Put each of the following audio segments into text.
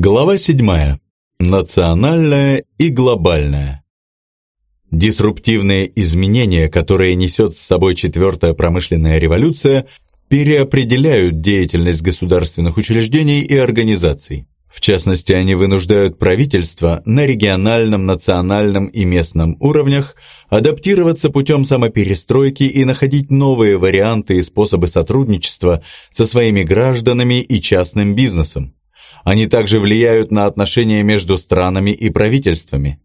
Глава 7. Национальная и глобальная. Дисруптивные изменения, которые несет с собой четвертая промышленная революция, переопределяют деятельность государственных учреждений и организаций. В частности, они вынуждают правительство на региональном, национальном и местном уровнях адаптироваться путем самоперестройки и находить новые варианты и способы сотрудничества со своими гражданами и частным бизнесом. Они также влияют на отношения между странами и правительствами.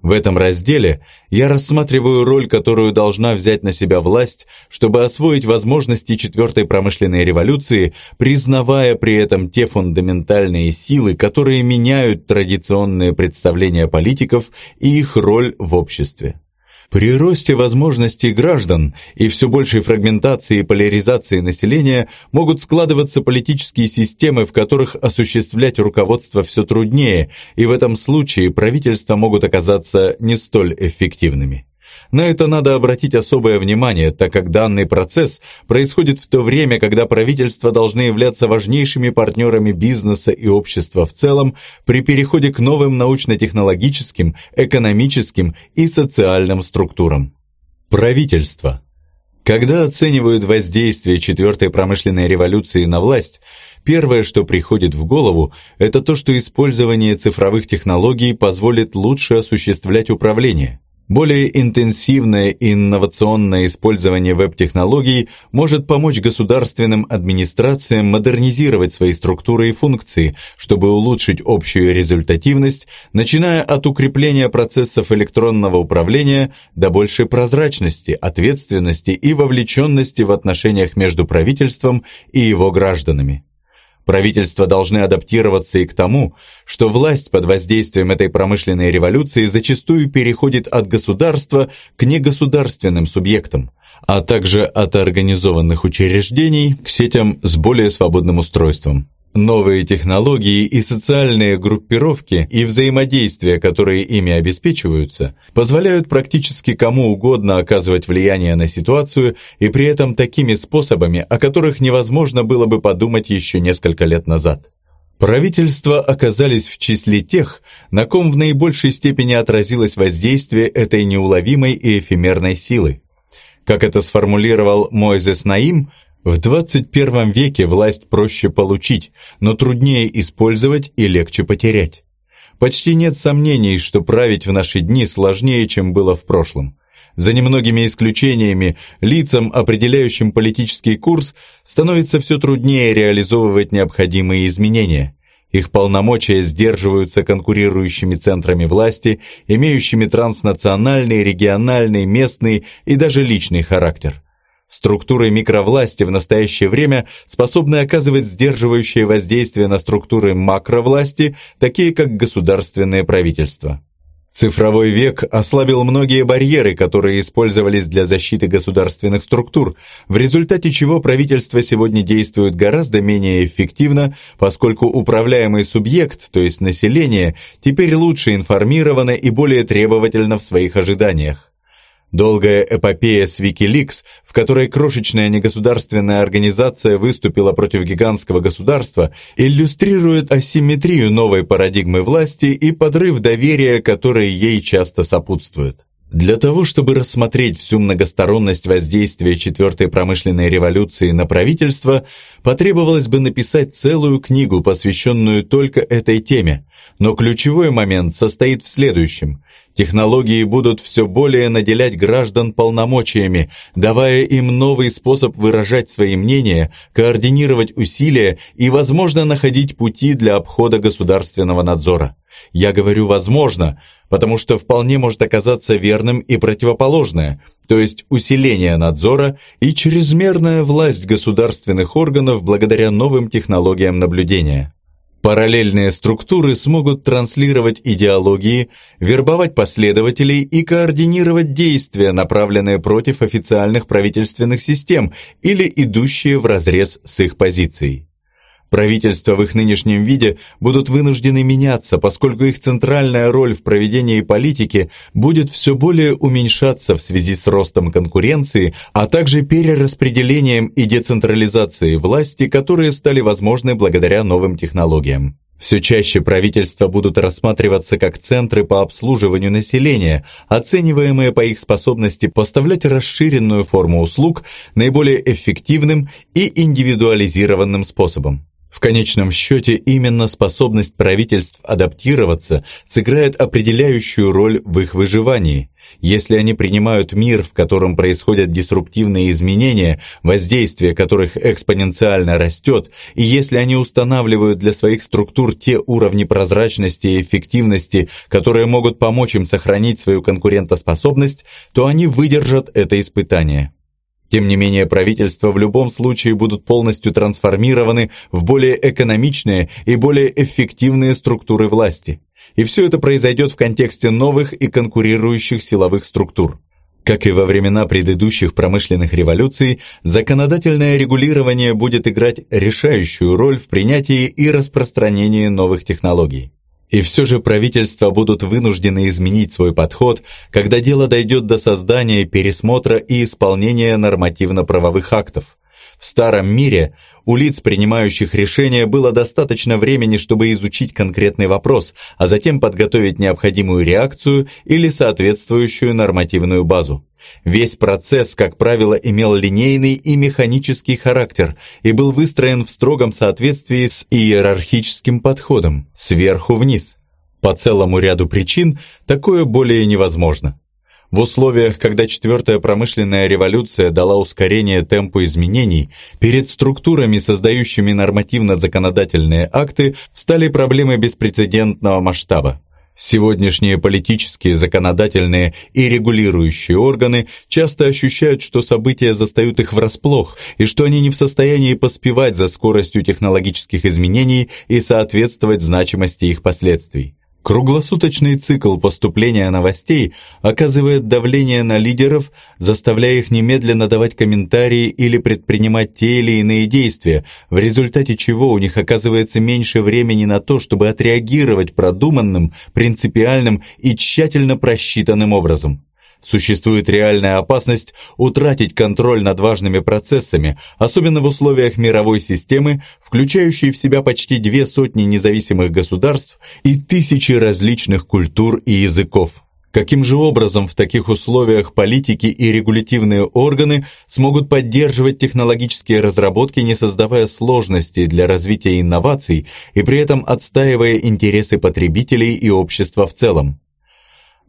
В этом разделе я рассматриваю роль, которую должна взять на себя власть, чтобы освоить возможности четвертой промышленной революции, признавая при этом те фундаментальные силы, которые меняют традиционные представления политиков и их роль в обществе. При росте возможностей граждан и все большей фрагментации и поляризации населения могут складываться политические системы, в которых осуществлять руководство все труднее, и в этом случае правительства могут оказаться не столь эффективными. На это надо обратить особое внимание, так как данный процесс происходит в то время, когда правительства должны являться важнейшими партнерами бизнеса и общества в целом при переходе к новым научно-технологическим, экономическим и социальным структурам. Правительство. Когда оценивают воздействие четвертой промышленной революции на власть, первое, что приходит в голову, это то, что использование цифровых технологий позволит лучше осуществлять управление – более интенсивное и инновационное использование веб-технологий может помочь государственным администрациям модернизировать свои структуры и функции, чтобы улучшить общую результативность, начиная от укрепления процессов электронного управления до большей прозрачности, ответственности и вовлеченности в отношениях между правительством и его гражданами. Правительства должны адаптироваться и к тому, что власть под воздействием этой промышленной революции зачастую переходит от государства к негосударственным субъектам, а также от организованных учреждений к сетям с более свободным устройством. Новые технологии и социальные группировки и взаимодействия, которые ими обеспечиваются, позволяют практически кому угодно оказывать влияние на ситуацию и при этом такими способами, о которых невозможно было бы подумать еще несколько лет назад. Правительства оказались в числе тех, на ком в наибольшей степени отразилось воздействие этой неуловимой и эфемерной силы. Как это сформулировал Мойзес Наим, в 21 веке власть проще получить, но труднее использовать и легче потерять. Почти нет сомнений, что править в наши дни сложнее, чем было в прошлом. За немногими исключениями, лицам, определяющим политический курс, становится все труднее реализовывать необходимые изменения. Их полномочия сдерживаются конкурирующими центрами власти, имеющими транснациональный, региональный, местный и даже личный характер. Структуры микровласти в настоящее время способны оказывать сдерживающее воздействие на структуры макровласти, такие как государственное правительство. Цифровой век ослабил многие барьеры, которые использовались для защиты государственных структур, в результате чего правительство сегодня действует гораздо менее эффективно, поскольку управляемый субъект, то есть население, теперь лучше информировано и более требовательно в своих ожиданиях. Долгая эпопея с Wikileaks, в которой крошечная негосударственная организация выступила против гигантского государства, иллюстрирует асимметрию новой парадигмы власти и подрыв доверия, который ей часто сопутствует. Для того, чтобы рассмотреть всю многосторонность воздействия четвертой промышленной революции на правительство, потребовалось бы написать целую книгу, посвященную только этой теме. Но ключевой момент состоит в следующем. Технологии будут все более наделять граждан полномочиями, давая им новый способ выражать свои мнения, координировать усилия и, возможно, находить пути для обхода государственного надзора. Я говорю «возможно», потому что вполне может оказаться верным и противоположное, то есть усиление надзора и чрезмерная власть государственных органов благодаря новым технологиям наблюдения. Параллельные структуры смогут транслировать идеологии, вербовать последователей и координировать действия, направленные против официальных правительственных систем или идущие вразрез с их позицией. Правительства в их нынешнем виде будут вынуждены меняться, поскольку их центральная роль в проведении политики будет все более уменьшаться в связи с ростом конкуренции, а также перераспределением и децентрализацией власти, которые стали возможны благодаря новым технологиям. Все чаще правительства будут рассматриваться как центры по обслуживанию населения, оцениваемые по их способности поставлять расширенную форму услуг наиболее эффективным и индивидуализированным способом. В конечном счете именно способность правительств адаптироваться сыграет определяющую роль в их выживании – если они принимают мир, в котором происходят дисруптивные изменения, воздействие которых экспоненциально растет, и если они устанавливают для своих структур те уровни прозрачности и эффективности, которые могут помочь им сохранить свою конкурентоспособность, то они выдержат это испытание. Тем не менее, правительства в любом случае будут полностью трансформированы в более экономичные и более эффективные структуры власти. И все это произойдет в контексте новых и конкурирующих силовых структур. Как и во времена предыдущих промышленных революций, законодательное регулирование будет играть решающую роль в принятии и распространении новых технологий. И все же правительства будут вынуждены изменить свой подход, когда дело дойдет до создания, пересмотра и исполнения нормативно-правовых актов. В старом мире у лиц, принимающих решения, было достаточно времени, чтобы изучить конкретный вопрос, а затем подготовить необходимую реакцию или соответствующую нормативную базу. Весь процесс, как правило, имел линейный и механический характер и был выстроен в строгом соответствии с иерархическим подходом, сверху вниз. По целому ряду причин такое более невозможно. В условиях, когда четвертая промышленная революция дала ускорение темпу изменений, перед структурами, создающими нормативно-законодательные акты, встали проблемы беспрецедентного масштаба. Сегодняшние политические, законодательные и регулирующие органы часто ощущают, что события застают их врасплох и что они не в состоянии поспевать за скоростью технологических изменений и соответствовать значимости их последствий. Круглосуточный цикл поступления новостей оказывает давление на лидеров, заставляя их немедленно давать комментарии или предпринимать те или иные действия, в результате чего у них оказывается меньше времени на то, чтобы отреагировать продуманным, принципиальным и тщательно просчитанным образом. Существует реальная опасность утратить контроль над важными процессами, особенно в условиях мировой системы, включающей в себя почти две сотни независимых государств и тысячи различных культур и языков. Каким же образом в таких условиях политики и регулятивные органы смогут поддерживать технологические разработки, не создавая сложностей для развития инноваций и при этом отстаивая интересы потребителей и общества в целом?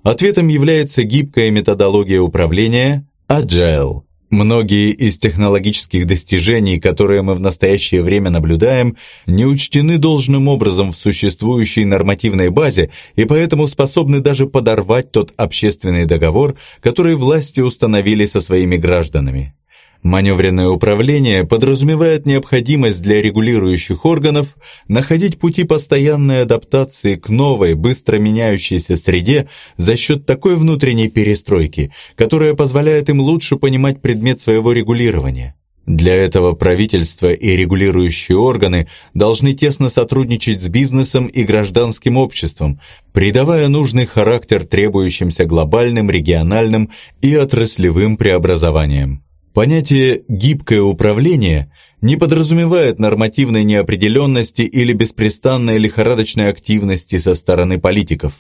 Ответом является гибкая методология управления Agile. Многие из технологических достижений, которые мы в настоящее время наблюдаем, не учтены должным образом в существующей нормативной базе и поэтому способны даже подорвать тот общественный договор, который власти установили со своими гражданами. Маневренное управление подразумевает необходимость для регулирующих органов находить пути постоянной адаптации к новой, быстро меняющейся среде за счет такой внутренней перестройки, которая позволяет им лучше понимать предмет своего регулирования. Для этого правительство и регулирующие органы должны тесно сотрудничать с бизнесом и гражданским обществом, придавая нужный характер требующимся глобальным, региональным и отраслевым преобразованиям. Понятие «гибкое управление» не подразумевает нормативной неопределенности или беспрестанной лихорадочной активности со стороны политиков.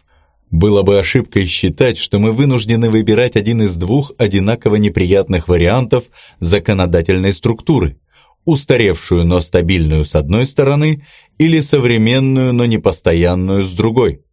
Было бы ошибкой считать, что мы вынуждены выбирать один из двух одинаково неприятных вариантов законодательной структуры – устаревшую, но стабильную с одной стороны или современную, но непостоянную с другой –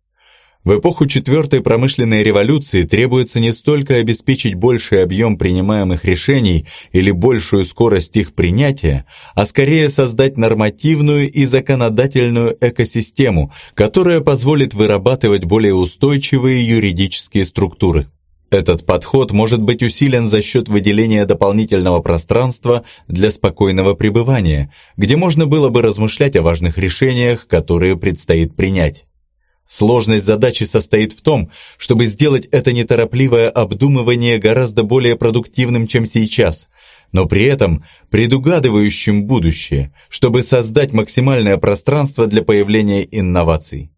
в эпоху четвертой промышленной революции требуется не столько обеспечить больший объем принимаемых решений или большую скорость их принятия, а скорее создать нормативную и законодательную экосистему, которая позволит вырабатывать более устойчивые юридические структуры. Этот подход может быть усилен за счет выделения дополнительного пространства для спокойного пребывания, где можно было бы размышлять о важных решениях, которые предстоит принять. Сложность задачи состоит в том, чтобы сделать это неторопливое обдумывание гораздо более продуктивным, чем сейчас, но при этом предугадывающим будущее, чтобы создать максимальное пространство для появления инноваций.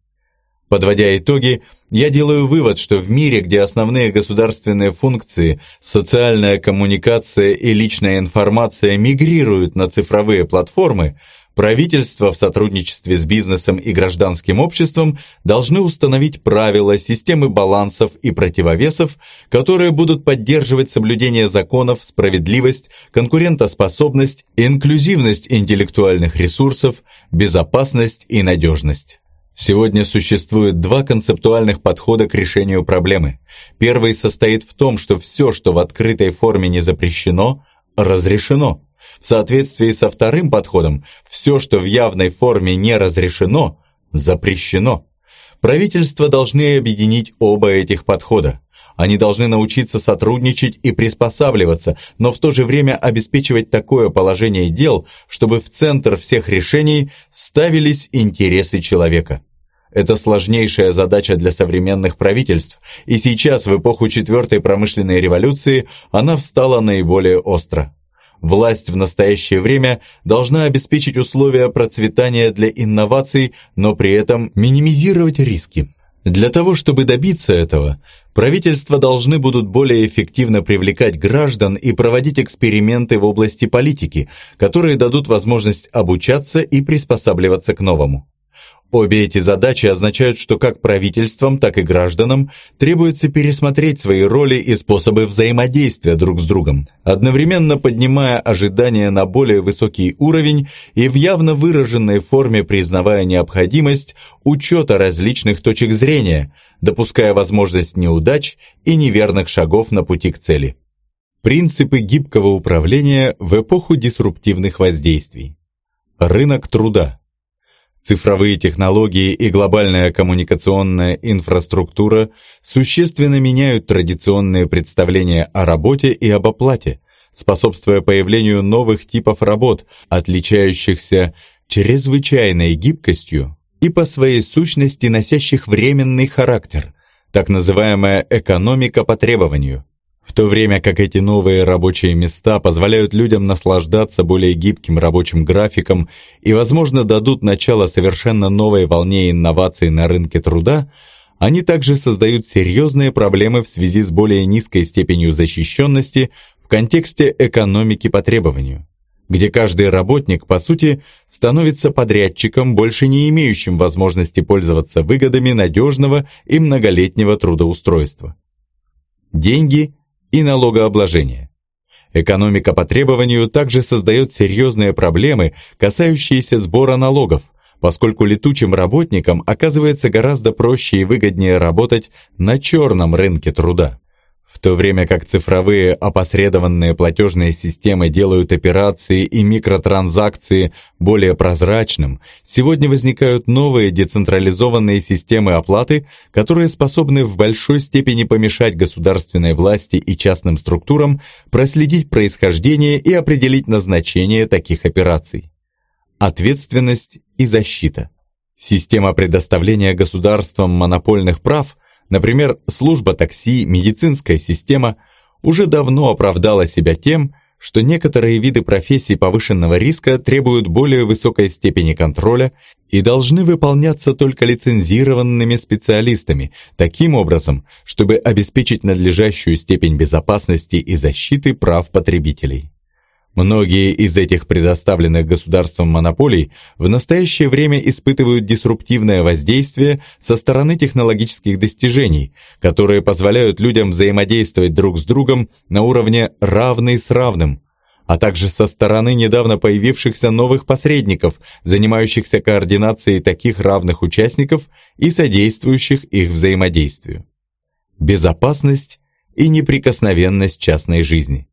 Подводя итоги, я делаю вывод, что в мире, где основные государственные функции, социальная коммуникация и личная информация мигрируют на цифровые платформы, правительства в сотрудничестве с бизнесом и гражданским обществом должны установить правила, системы балансов и противовесов, которые будут поддерживать соблюдение законов, справедливость, конкурентоспособность, инклюзивность интеллектуальных ресурсов, безопасность и надежность. Сегодня существует два концептуальных подхода к решению проблемы. Первый состоит в том, что все, что в открытой форме не запрещено, разрешено. В соответствии со вторым подходом, все, что в явной форме не разрешено, запрещено. Правительства должны объединить оба этих подхода. Они должны научиться сотрудничать и приспосабливаться, но в то же время обеспечивать такое положение дел, чтобы в центр всех решений ставились интересы человека. Это сложнейшая задача для современных правительств, и сейчас, в эпоху четвертой промышленной революции, она встала наиболее остро. Власть в настоящее время должна обеспечить условия процветания для инноваций, но при этом минимизировать риски. Для того, чтобы добиться этого, правительства должны будут более эффективно привлекать граждан и проводить эксперименты в области политики, которые дадут возможность обучаться и приспосабливаться к новому. Обе эти задачи означают, что как правительствам, так и гражданам требуется пересмотреть свои роли и способы взаимодействия друг с другом, одновременно поднимая ожидания на более высокий уровень и в явно выраженной форме признавая необходимость учета различных точек зрения, допуская возможность неудач и неверных шагов на пути к цели. Принципы гибкого управления в эпоху дисруптивных воздействий. Рынок труда. Цифровые технологии и глобальная коммуникационная инфраструктура существенно меняют традиционные представления о работе и об оплате, способствуя появлению новых типов работ, отличающихся чрезвычайной гибкостью и по своей сущности носящих временный характер, так называемая экономика по требованию. В то время как эти новые рабочие места позволяют людям наслаждаться более гибким рабочим графиком и, возможно, дадут начало совершенно новой волне инноваций на рынке труда, они также создают серьезные проблемы в связи с более низкой степенью защищенности в контексте экономики по требованию, где каждый работник, по сути, становится подрядчиком, больше не имеющим возможности пользоваться выгодами надежного и многолетнего трудоустройства. Деньги и налогообложения. Экономика по требованию также создает серьезные проблемы, касающиеся сбора налогов, поскольку летучим работникам оказывается гораздо проще и выгоднее работать на черном рынке труда. В то время как цифровые опосредованные платежные системы делают операции и микротранзакции более прозрачным, сегодня возникают новые децентрализованные системы оплаты, которые способны в большой степени помешать государственной власти и частным структурам проследить происхождение и определить назначение таких операций. Ответственность и защита. Система предоставления государством монопольных прав – Например, служба такси, медицинская система уже давно оправдала себя тем, что некоторые виды профессий повышенного риска требуют более высокой степени контроля и должны выполняться только лицензированными специалистами, таким образом, чтобы обеспечить надлежащую степень безопасности и защиты прав потребителей. Многие из этих предоставленных государством монополий в настоящее время испытывают дисруптивное воздействие со стороны технологических достижений, которые позволяют людям взаимодействовать друг с другом на уровне равный с равным, а также со стороны недавно появившихся новых посредников, занимающихся координацией таких равных участников и содействующих их взаимодействию. Безопасность и неприкосновенность частной жизни.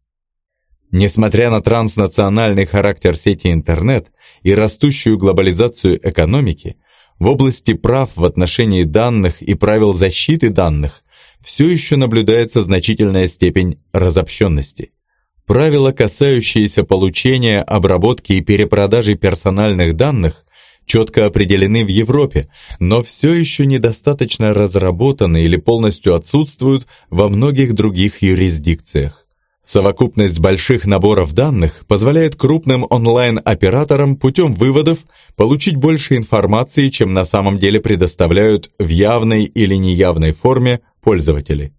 Несмотря на транснациональный характер сети интернет и растущую глобализацию экономики, в области прав в отношении данных и правил защиты данных все еще наблюдается значительная степень разобщенности. Правила, касающиеся получения, обработки и перепродажи персональных данных, четко определены в Европе, но все еще недостаточно разработаны или полностью отсутствуют во многих других юрисдикциях. Совокупность больших наборов данных позволяет крупным онлайн-операторам путем выводов получить больше информации, чем на самом деле предоставляют в явной или неявной форме пользователи.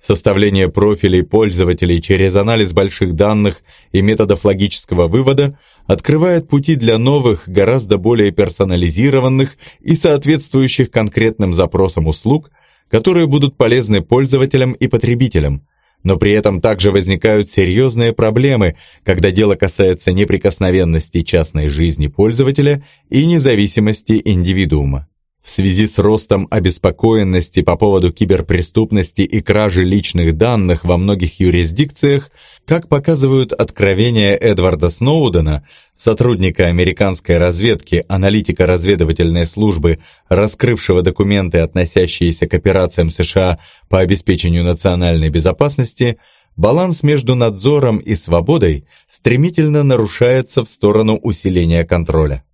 Составление профилей пользователей через анализ больших данных и методов логического вывода открывает пути для новых, гораздо более персонализированных и соответствующих конкретным запросам услуг, которые будут полезны пользователям и потребителям, но при этом также возникают серьезные проблемы, когда дело касается неприкосновенности частной жизни пользователя и независимости индивидуума. В связи с ростом обеспокоенности по поводу киберпреступности и кражи личных данных во многих юрисдикциях, как показывают откровения Эдварда Сноудена, сотрудника американской разведки, аналитика разведывательной службы, раскрывшего документы, относящиеся к операциям США по обеспечению национальной безопасности, баланс между надзором и свободой стремительно нарушается в сторону усиления контроля.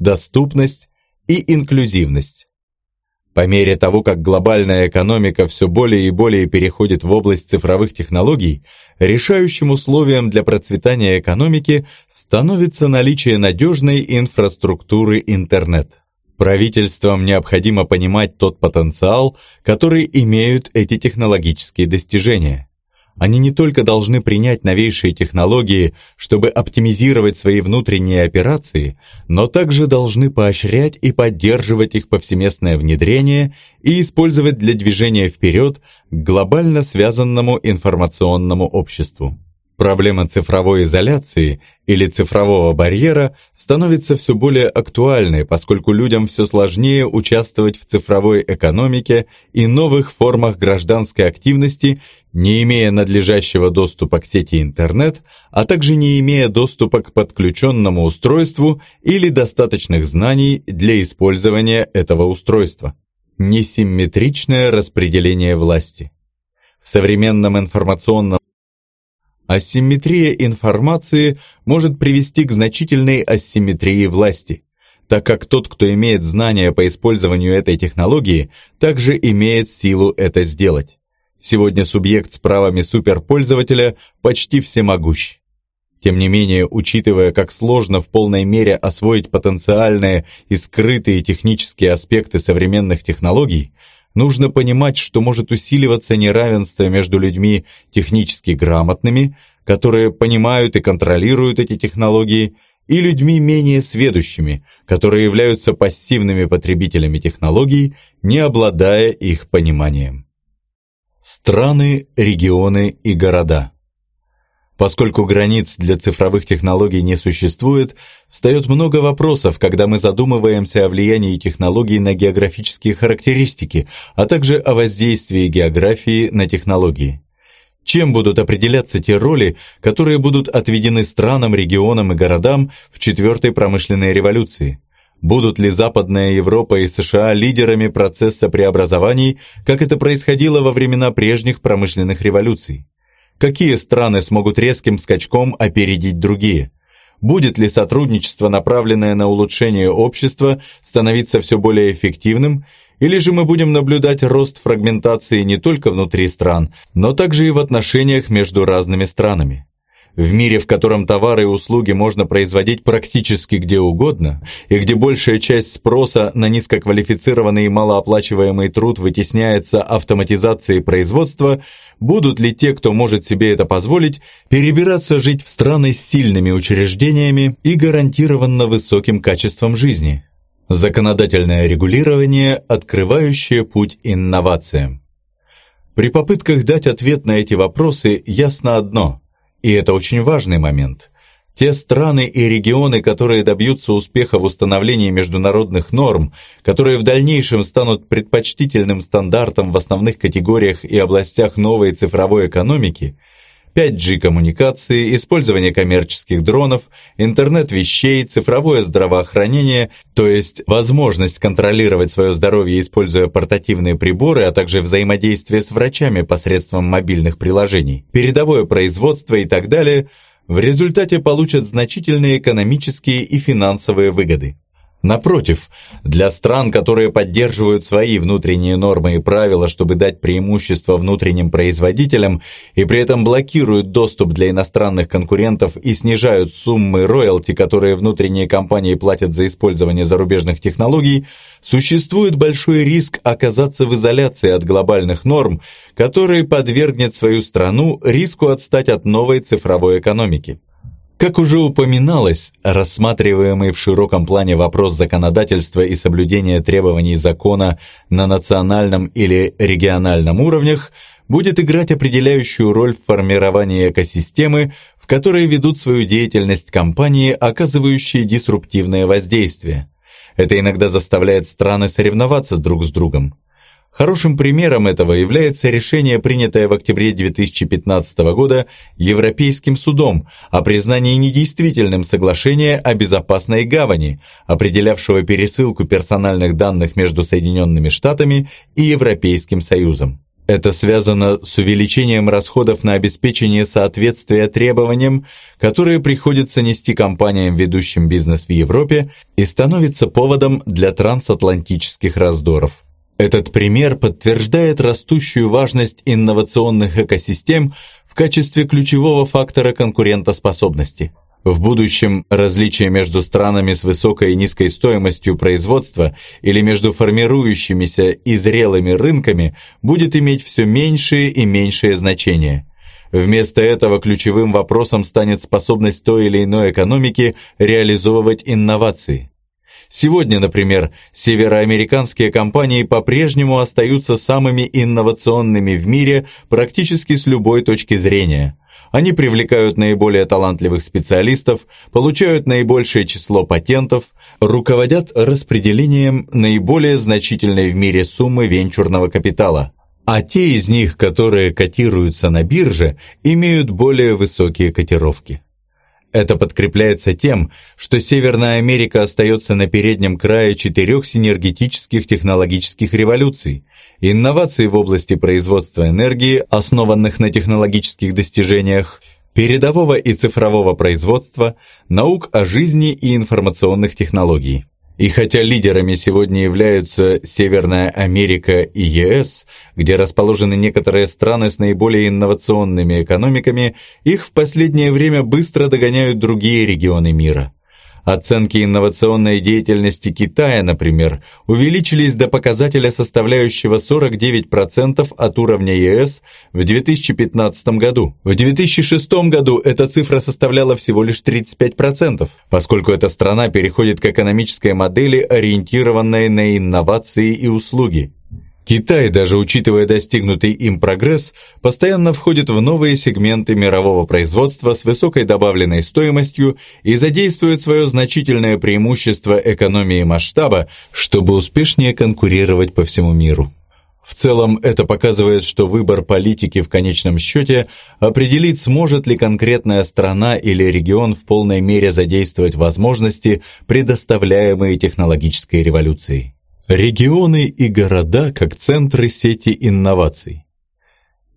Доступность и инклюзивность. По мере того, как глобальная экономика все более и более переходит в область цифровых технологий, решающим условием для процветания экономики становится наличие надежной инфраструктуры интернет. Правительствам необходимо понимать тот потенциал, который имеют эти технологические достижения. Они не только должны принять новейшие технологии, чтобы оптимизировать свои внутренние операции, но также должны поощрять и поддерживать их повсеместное внедрение и использовать для движения вперед к глобально связанному информационному обществу. Проблема цифровой изоляции или цифрового барьера становится все более актуальной, поскольку людям все сложнее участвовать в цифровой экономике и новых формах гражданской активности, не имея надлежащего доступа к сети интернет, а также не имея доступа к подключенному устройству или достаточных знаний для использования этого устройства. Несимметричное распределение власти. В современном информационном Асимметрия информации может привести к значительной асимметрии власти, так как тот, кто имеет знания по использованию этой технологии, также имеет силу это сделать. Сегодня субъект с правами суперпользователя почти всемогущ. Тем не менее, учитывая, как сложно в полной мере освоить потенциальные и скрытые технические аспекты современных технологий, Нужно понимать, что может усиливаться неравенство между людьми технически грамотными, которые понимают и контролируют эти технологии, и людьми менее сведущими, которые являются пассивными потребителями технологий, не обладая их пониманием. Страны, регионы и города – Поскольку границ для цифровых технологий не существует, встает много вопросов, когда мы задумываемся о влиянии технологий на географические характеристики, а также о воздействии географии на технологии. Чем будут определяться те роли, которые будут отведены странам, регионам и городам в четвертой промышленной революции? Будут ли Западная Европа и США лидерами процесса преобразований, как это происходило во времена прежних промышленных революций? Какие страны смогут резким скачком опередить другие? Будет ли сотрудничество, направленное на улучшение общества, становиться все более эффективным, или же мы будем наблюдать рост фрагментации не только внутри стран, но также и в отношениях между разными странами? В мире, в котором товары и услуги можно производить практически где угодно, и где большая часть спроса на низкоквалифицированный и малооплачиваемый труд вытесняется автоматизацией производства, будут ли те, кто может себе это позволить, перебираться жить в страны с сильными учреждениями и гарантированно высоким качеством жизни? Законодательное регулирование, открывающее путь инновациям. При попытках дать ответ на эти вопросы ясно одно – и это очень важный момент. Те страны и регионы, которые добьются успеха в установлении международных норм, которые в дальнейшем станут предпочтительным стандартом в основных категориях и областях новой цифровой экономики, 5G-коммуникации, использование коммерческих дронов, интернет вещей, цифровое здравоохранение, то есть возможность контролировать свое здоровье, используя портативные приборы, а также взаимодействие с врачами посредством мобильных приложений, передовое производство и так далее, в результате получат значительные экономические и финансовые выгоды. Напротив, для стран, которые поддерживают свои внутренние нормы и правила, чтобы дать преимущество внутренним производителям и при этом блокируют доступ для иностранных конкурентов и снижают суммы роялти, которые внутренние компании платят за использование зарубежных технологий, существует большой риск оказаться в изоляции от глобальных норм, который подвергнет свою страну риску отстать от новой цифровой экономики. Как уже упоминалось, рассматриваемый в широком плане вопрос законодательства и соблюдения требований закона на национальном или региональном уровнях будет играть определяющую роль в формировании экосистемы, в которой ведут свою деятельность компании, оказывающие дисруптивное воздействие. Это иногда заставляет страны соревноваться друг с другом. Хорошим примером этого является решение, принятое в октябре 2015 года Европейским судом о признании недействительным соглашения о безопасной гавани, определявшего пересылку персональных данных между Соединенными Штатами и Европейским Союзом. Это связано с увеличением расходов на обеспечение соответствия требованиям, которые приходится нести компаниям, ведущим бизнес в Европе, и становится поводом для трансатлантических раздоров. Этот пример подтверждает растущую важность инновационных экосистем в качестве ключевого фактора конкурентоспособности. В будущем различия между странами с высокой и низкой стоимостью производства или между формирующимися и зрелыми рынками будет иметь все меньшее и меньшее значение. Вместо этого ключевым вопросом станет способность той или иной экономики реализовывать инновации. Сегодня, например, североамериканские компании по-прежнему остаются самыми инновационными в мире практически с любой точки зрения. Они привлекают наиболее талантливых специалистов, получают наибольшее число патентов, руководят распределением наиболее значительной в мире суммы венчурного капитала. А те из них, которые котируются на бирже, имеют более высокие котировки. Это подкрепляется тем, что Северная Америка остается на переднем крае четырех синергетических технологических революций, инноваций в области производства энергии, основанных на технологических достижениях, передового и цифрового производства, наук о жизни и информационных технологий. И хотя лидерами сегодня являются Северная Америка и ЕС, где расположены некоторые страны с наиболее инновационными экономиками, их в последнее время быстро догоняют другие регионы мира – Оценки инновационной деятельности Китая, например, увеличились до показателя, составляющего 49% от уровня ЕС в 2015 году. В 2006 году эта цифра составляла всего лишь 35%, поскольку эта страна переходит к экономической модели, ориентированной на инновации и услуги. Китай, даже учитывая достигнутый им прогресс, постоянно входит в новые сегменты мирового производства с высокой добавленной стоимостью и задействует свое значительное преимущество экономии масштаба, чтобы успешнее конкурировать по всему миру. В целом, это показывает, что выбор политики в конечном счете определит, сможет ли конкретная страна или регион в полной мере задействовать возможности, предоставляемые технологической революцией. Регионы и города как центры сети инноваций.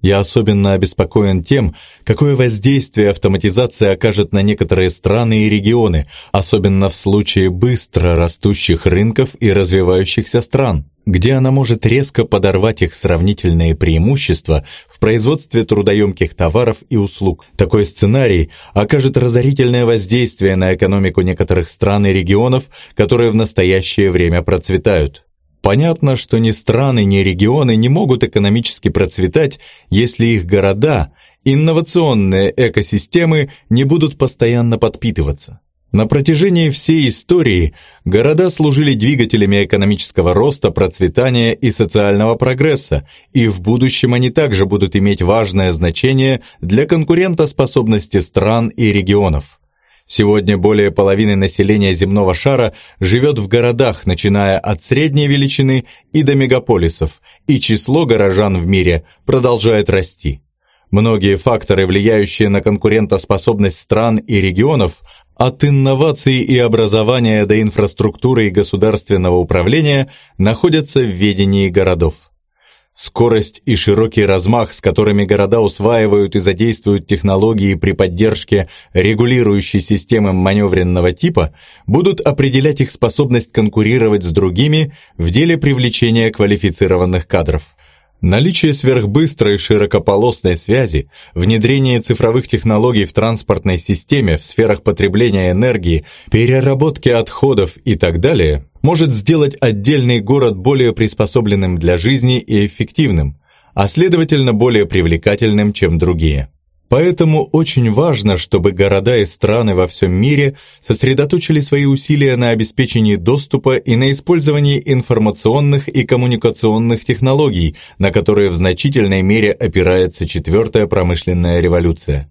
Я особенно обеспокоен тем, какое воздействие автоматизация окажет на некоторые страны и регионы, особенно в случае быстро растущих рынков и развивающихся стран где она может резко подорвать их сравнительные преимущества в производстве трудоемких товаров и услуг. Такой сценарий окажет разорительное воздействие на экономику некоторых стран и регионов, которые в настоящее время процветают. Понятно, что ни страны, ни регионы не могут экономически процветать, если их города, инновационные экосистемы не будут постоянно подпитываться. На протяжении всей истории города служили двигателями экономического роста, процветания и социального прогресса, и в будущем они также будут иметь важное значение для конкурентоспособности стран и регионов. Сегодня более половины населения земного шара живет в городах, начиная от средней величины и до мегаполисов, и число горожан в мире продолжает расти. Многие факторы, влияющие на конкурентоспособность стран и регионов, от инноваций и образования до инфраструктуры и государственного управления находятся в ведении городов. Скорость и широкий размах, с которыми города усваивают и задействуют технологии при поддержке регулирующей системы маневренного типа, будут определять их способность конкурировать с другими в деле привлечения квалифицированных кадров – Наличие сверхбыстрой широкополосной связи, внедрение цифровых технологий в транспортной системе, в сферах потребления энергии, переработки отходов и так далее может сделать отдельный город более приспособленным для жизни и эффективным, а следовательно более привлекательным, чем другие. Поэтому очень важно, чтобы города и страны во всем мире сосредоточили свои усилия на обеспечении доступа и на использовании информационных и коммуникационных технологий, на которые в значительной мере опирается четвертая промышленная революция.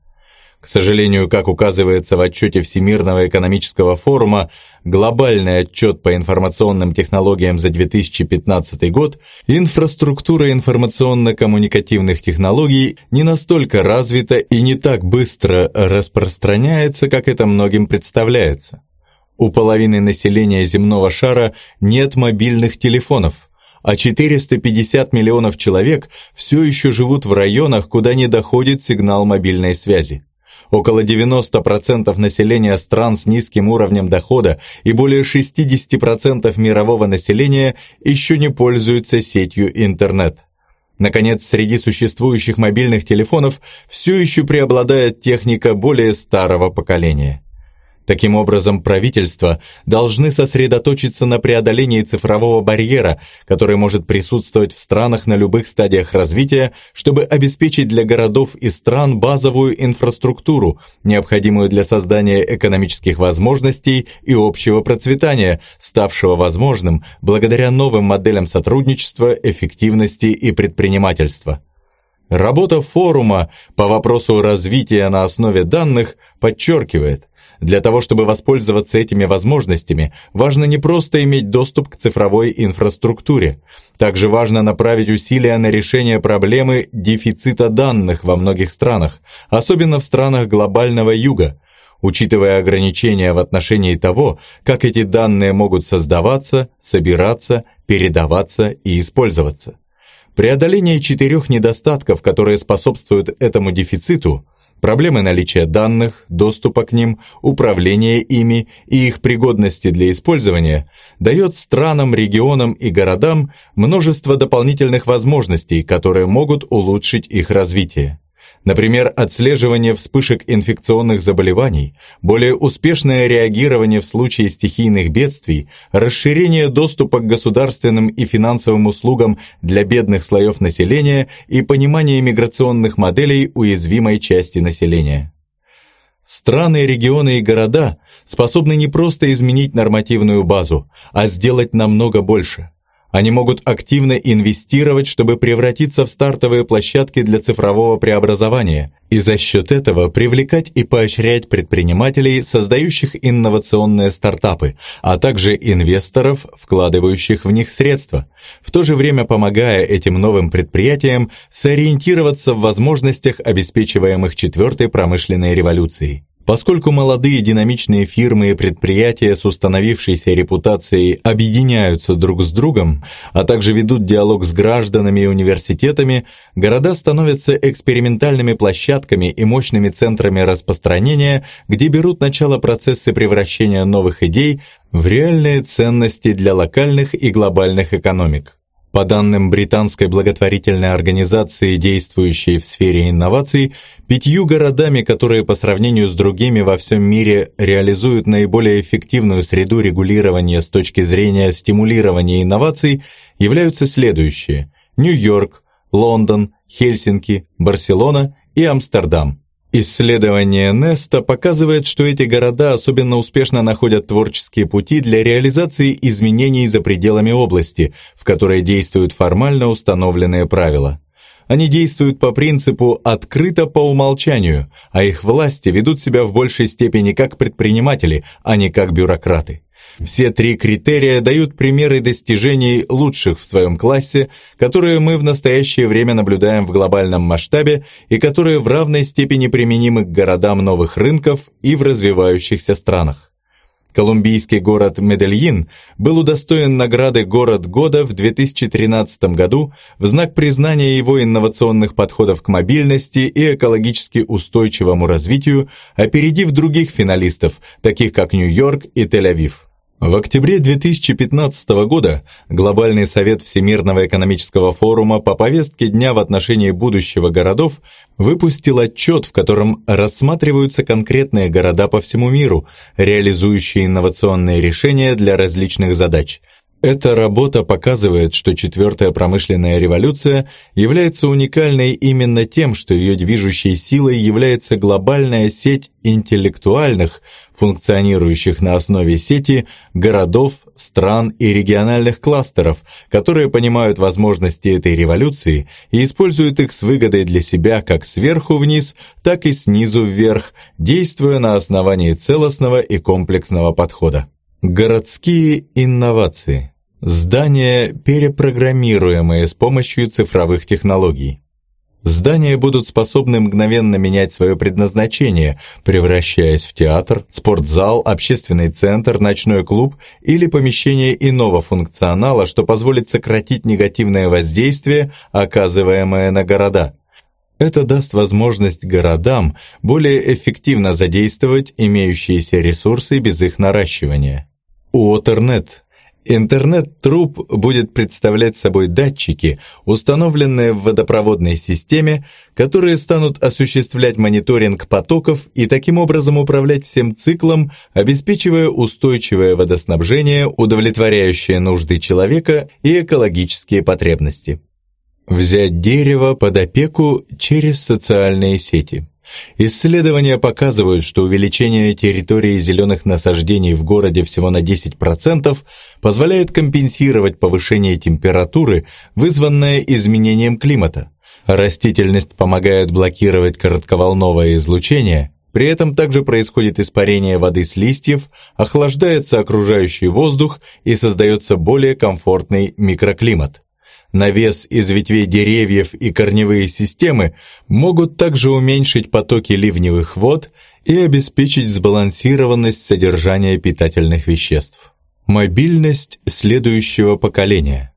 К сожалению, как указывается в отчете Всемирного экономического форума, глобальный отчет по информационным технологиям за 2015 год, инфраструктура информационно-коммуникативных технологий не настолько развита и не так быстро распространяется, как это многим представляется. У половины населения земного шара нет мобильных телефонов – а 450 миллионов человек все еще живут в районах, куда не доходит сигнал мобильной связи. Около 90% населения стран с низким уровнем дохода и более 60% мирового населения еще не пользуются сетью интернет. Наконец, среди существующих мобильных телефонов все еще преобладает техника более старого поколения. Таким образом, правительства должны сосредоточиться на преодолении цифрового барьера, который может присутствовать в странах на любых стадиях развития, чтобы обеспечить для городов и стран базовую инфраструктуру, необходимую для создания экономических возможностей и общего процветания, ставшего возможным благодаря новым моделям сотрудничества, эффективности и предпринимательства. Работа форума по вопросу развития на основе данных подчеркивает, для того, чтобы воспользоваться этими возможностями, важно не просто иметь доступ к цифровой инфраструктуре. Также важно направить усилия на решение проблемы дефицита данных во многих странах, особенно в странах глобального юга, учитывая ограничения в отношении того, как эти данные могут создаваться, собираться, передаваться и использоваться. Преодоление четырех недостатков, которые способствуют этому дефициту, проблемы наличия данных, доступа к ним, управления ими и их пригодности для использования дает странам, регионам и городам множество дополнительных возможностей, которые могут улучшить их развитие. Например, отслеживание вспышек инфекционных заболеваний, более успешное реагирование в случае стихийных бедствий, расширение доступа к государственным и финансовым услугам для бедных слоев населения и понимание миграционных моделей уязвимой части населения. Страны, регионы и города способны не просто изменить нормативную базу, а сделать намного больше – они могут активно инвестировать, чтобы превратиться в стартовые площадки для цифрового преобразования и за счет этого привлекать и поощрять предпринимателей, создающих инновационные стартапы, а также инвесторов, вкладывающих в них средства, в то же время помогая этим новым предприятиям сориентироваться в возможностях, обеспечиваемых четвертой промышленной революцией. Поскольку молодые динамичные фирмы и предприятия с установившейся репутацией объединяются друг с другом, а также ведут диалог с гражданами и университетами, города становятся экспериментальными площадками и мощными центрами распространения, где берут начало процессы превращения новых идей в реальные ценности для локальных и глобальных экономик. По данным британской благотворительной организации, действующей в сфере инноваций, пятью городами, которые по сравнению с другими во всем мире реализуют наиболее эффективную среду регулирования с точки зрения стимулирования инноваций, являются следующие – Нью-Йорк, Лондон, Хельсинки, Барселона и Амстердам. Исследование Неста показывает, что эти города особенно успешно находят творческие пути для реализации изменений за пределами области, в которой действуют формально установленные правила. Они действуют по принципу «открыто по умолчанию», а их власти ведут себя в большей степени как предприниматели, а не как бюрократы. Все три критерия дают примеры достижений лучших в своем классе, которые мы в настоящее время наблюдаем в глобальном масштабе и которые в равной степени применимы к городам новых рынков и в развивающихся странах. Колумбийский город Медельин был удостоен награды «Город года» в 2013 году в знак признания его инновационных подходов к мобильности и экологически устойчивому развитию, опередив других финалистов, таких как Нью-Йорк и Тель-Авив. В октябре 2015 года Глобальный совет Всемирного экономического форума по повестке дня в отношении будущего городов выпустил отчет, в котором рассматриваются конкретные города по всему миру, реализующие инновационные решения для различных задач. Эта работа показывает, что четвертая промышленная революция является уникальной именно тем, что ее движущей силой является глобальная сеть интеллектуальных, функционирующих на основе сети, городов, стран и региональных кластеров, которые понимают возможности этой революции и используют их с выгодой для себя как сверху вниз, так и снизу вверх, действуя на основании целостного и комплексного подхода. Городские инновации. Здания, перепрограммируемые с помощью цифровых технологий. Здания будут способны мгновенно менять свое предназначение, превращаясь в театр, спортзал, общественный центр, ночной клуб или помещение иного функционала, что позволит сократить негативное воздействие, оказываемое на города. Это даст возможность городам более эффективно задействовать имеющиеся ресурсы без их наращивания. Уотернет. Интернет-труб будет представлять собой датчики, установленные в водопроводной системе, которые станут осуществлять мониторинг потоков и таким образом управлять всем циклом, обеспечивая устойчивое водоснабжение, удовлетворяющее нужды человека и экологические потребности. Взять дерево под опеку через социальные сети. Исследования показывают, что увеличение территории зеленых насаждений в городе всего на 10% позволяет компенсировать повышение температуры, вызванное изменением климата. Растительность помогает блокировать коротковолновое излучение, при этом также происходит испарение воды с листьев, охлаждается окружающий воздух и создается более комфортный микроклимат. Навес из ветвей деревьев и корневые системы могут также уменьшить потоки ливневых вод и обеспечить сбалансированность содержания питательных веществ. Мобильность следующего поколения.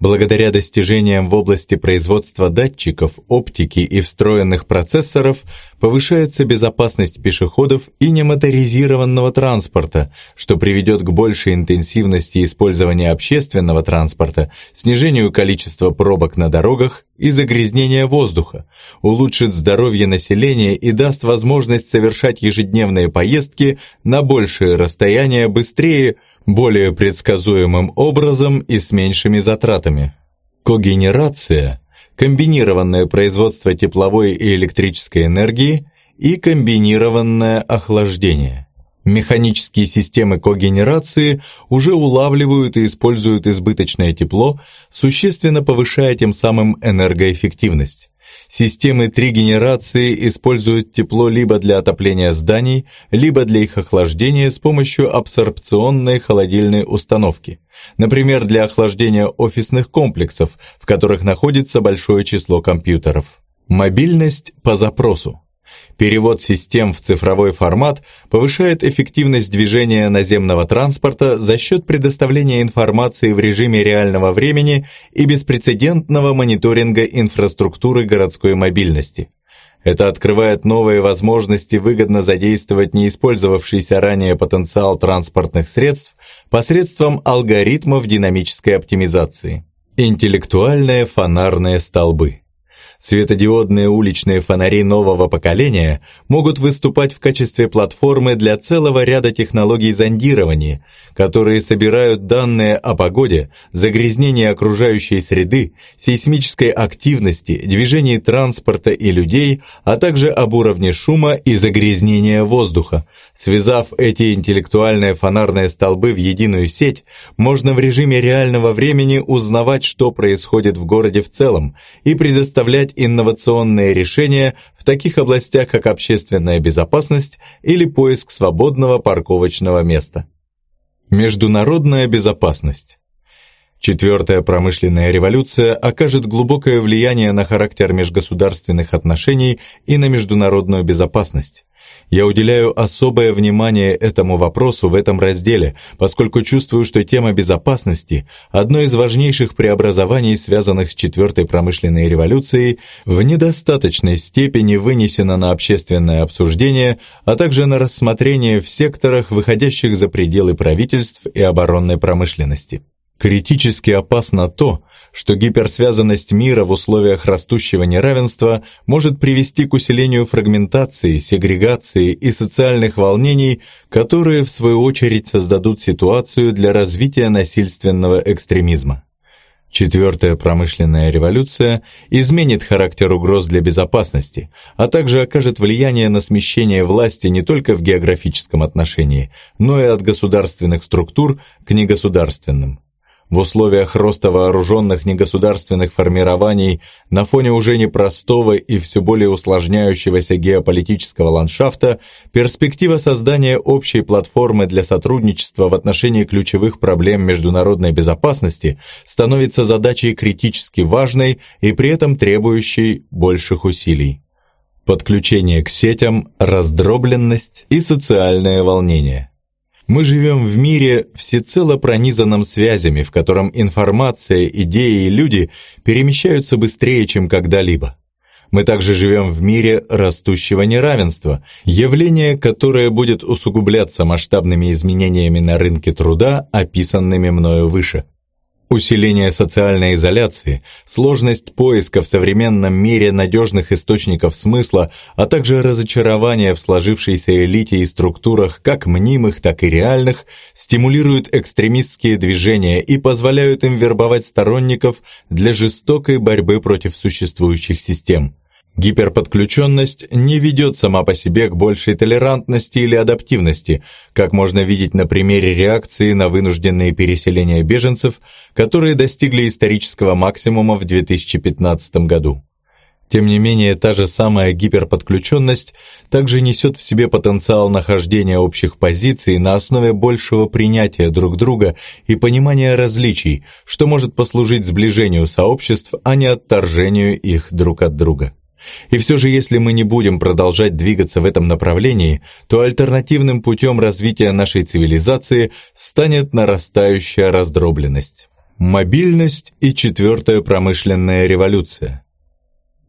Благодаря достижениям в области производства датчиков, оптики и встроенных процессоров повышается безопасность пешеходов и немоторизированного транспорта, что приведет к большей интенсивности использования общественного транспорта, снижению количества пробок на дорогах и загрязнения воздуха, улучшит здоровье населения и даст возможность совершать ежедневные поездки на большие расстояния быстрее, более предсказуемым образом и с меньшими затратами. Когенерация – комбинированное производство тепловой и электрической энергии и комбинированное охлаждение. Механические системы когенерации уже улавливают и используют избыточное тепло, существенно повышая тем самым энергоэффективность. Системы тригенерации используют тепло либо для отопления зданий, либо для их охлаждения с помощью абсорбционной холодильной установки, например, для охлаждения офисных комплексов, в которых находится большое число компьютеров. Мобильность по запросу. Перевод систем в цифровой формат повышает эффективность движения наземного транспорта за счет предоставления информации в режиме реального времени и беспрецедентного мониторинга инфраструктуры городской мобильности. Это открывает новые возможности выгодно задействовать неиспользовавшийся ранее потенциал транспортных средств посредством алгоритмов динамической оптимизации. Интеллектуальные фонарные столбы. Светодиодные уличные фонари нового поколения могут выступать в качестве платформы для целого ряда технологий зондирования, которые собирают данные о погоде, загрязнении окружающей среды, сейсмической активности, движении транспорта и людей, а также об уровне шума и загрязнения воздуха. Связав эти интеллектуальные фонарные столбы в единую сеть, можно в режиме реального времени узнавать, что происходит в городе в целом, и предоставлять предлагать инновационные решения в таких областях, как общественная безопасность или поиск свободного парковочного места. Международная безопасность. Четвертая промышленная революция окажет глубокое влияние на характер межгосударственных отношений и на международную безопасность. Я уделяю особое внимание этому вопросу в этом разделе, поскольку чувствую, что тема безопасности – одно из важнейших преобразований, связанных с четвертой промышленной революцией, в недостаточной степени вынесена на общественное обсуждение, а также на рассмотрение в секторах, выходящих за пределы правительств и оборонной промышленности. Критически опасно то, что гиперсвязанность мира в условиях растущего неравенства может привести к усилению фрагментации, сегрегации и социальных волнений, которые, в свою очередь, создадут ситуацию для развития насильственного экстремизма. Четвертая промышленная революция изменит характер угроз для безопасности, а также окажет влияние на смещение власти не только в географическом отношении, но и от государственных структур к негосударственным. В условиях роста вооруженных негосударственных формирований на фоне уже непростого и все более усложняющегося геополитического ландшафта перспектива создания общей платформы для сотрудничества в отношении ключевых проблем международной безопасности становится задачей критически важной и при этом требующей больших усилий. Подключение к сетям, раздробленность и социальное волнение. Мы живем в мире, всецело пронизанном связями, в котором информация, идеи и люди перемещаются быстрее, чем когда-либо. Мы также живем в мире растущего неравенства, явление, которое будет усугубляться масштабными изменениями на рынке труда, описанными мною выше. Усиление социальной изоляции, сложность поиска в современном мире надежных источников смысла, а также разочарование в сложившейся элите и структурах как мнимых, так и реальных, стимулируют экстремистские движения и позволяют им вербовать сторонников для жестокой борьбы против существующих систем. Гиперподключенность не ведет сама по себе к большей толерантности или адаптивности, как можно видеть на примере реакции на вынужденные переселения беженцев, которые достигли исторического максимума в 2015 году. Тем не менее, та же самая гиперподключенность также несет в себе потенциал нахождения общих позиций на основе большего принятия друг друга и понимания различий, что может послужить сближению сообществ, а не отторжению их друг от друга. И все же, если мы не будем продолжать двигаться в этом направлении, то альтернативным путем развития нашей цивилизации станет нарастающая раздробленность. Мобильность и четвертая промышленная революция.